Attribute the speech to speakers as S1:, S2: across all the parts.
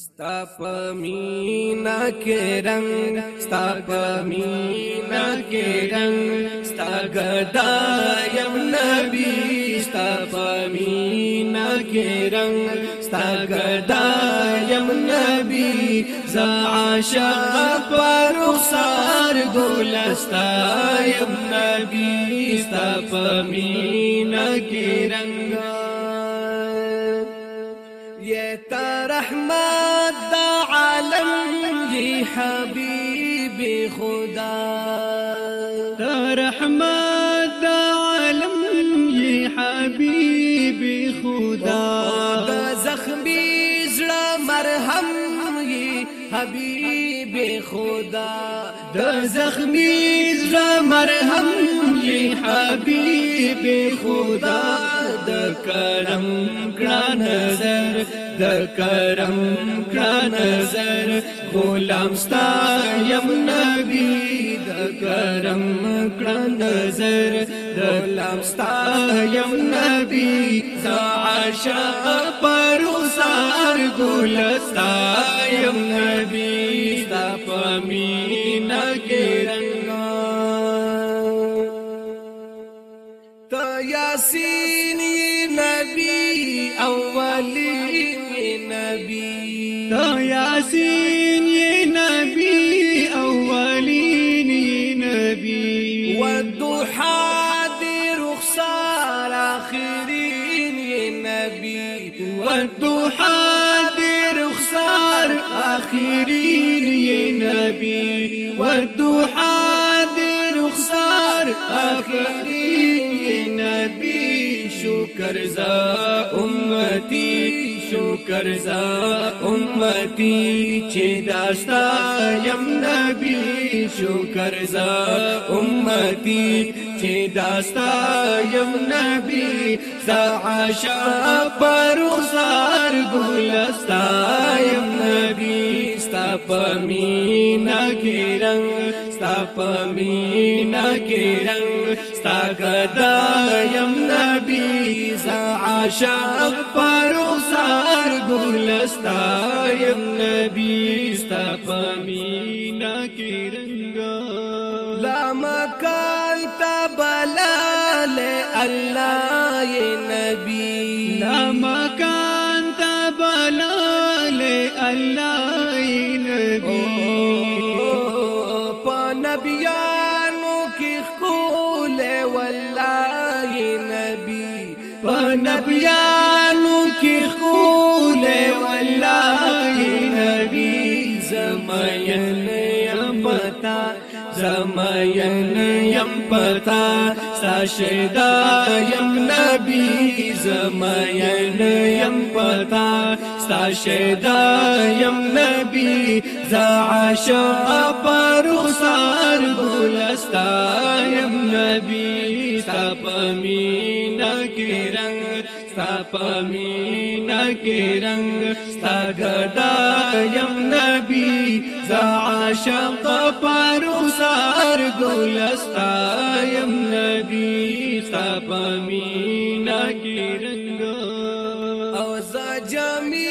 S1: ستا په مینا کې رنگ ستا په مینا کې رنگ ستا ګدا یم نبی ستا په مینا کې رنگ ستا ګدا یم نبی ز عاشق پر رخسار ګلستا یم نبی ستا په مینا کې رنگ يا رحمت دا عالم يا حبيبي خدا.
S2: تا رحمت دا عالم يا حبيبي خدا.
S1: مرهم يا حبيبي خدا.
S2: دا زخمي زړه مرهم يا حبيبي خدا. د کرم کړه نظر د کرم کړه نظر. غلام ستا یم نبی د کرم کړه نظر. د غلام ستا یم نبی ز عاشق وسار ګلستا یم نبی ستا پمینا کې رنگا
S1: تا یاسین نبی اولی نبی
S2: تا یاسین نبی اولین یہ نبی
S1: والضحى دي رخصار آخرين يا نبي
S2: والضحى دي رخصار آخرين يا نبي. والضحى دي رخصار آخرين يا نبي. شكر زا أمتي شکر زا امتی چې داستا یم نبی شکر زا. امتی چې داستا یم نبی زا. عاشق پر رخسار ګلستا یم نبی ستا پمینا کې رنگ ستا پمینا کې رنگ ستا ګدا یم نبی زا عاشق پر رخسار ګلستا یم نبی ستا پمینا کې رنگا
S1: لا مكان تبلال الله نبي
S2: لا مكان تبلال الله نبي
S1: په نبيانو کې خول والله نبي
S2: په نبيانو کې خول والله نبي زمين يم پتا زمين يم پتا ساشدا يم نبي زمين يم پتا ستا یم نبی زعاش اپا رخصار بولستا یم نبی ستا پمینا کی رنگ ستا پمینا کی رنگ ستا یم نبی زعاش اپا رخصار بولستا یم نبی ستا پمینا کی رنگ۔
S1: اوزا جامی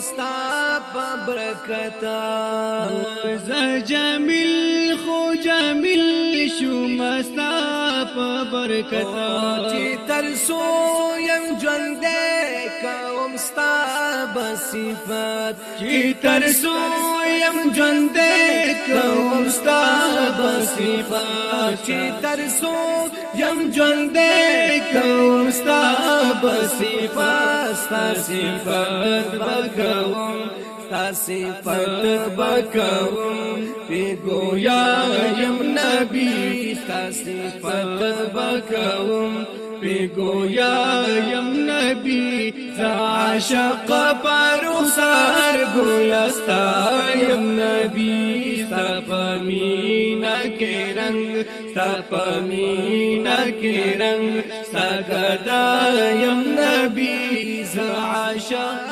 S1: شو مستا په برکتا
S2: ز جمیل خو جمیل شو مستا په برکتا
S1: چې تر سو یم ژوندې کوم ستا بصفات
S2: چې تر سو يم ژوندې کوم ستا بصفات
S1: چې تر سو
S2: یم ژوندې کوم ستا بصفات ستا صفات بکوم
S1: ستا صفت بکوم
S2: پی گویا یم نبی ستا صفت بکوم پی گویا یم نبی ز عاشق پر سر گلستا یم نبی ستا پمینا کې رنگ ستا پمینا کې رنگ. ستا گدا نبی ز عاشق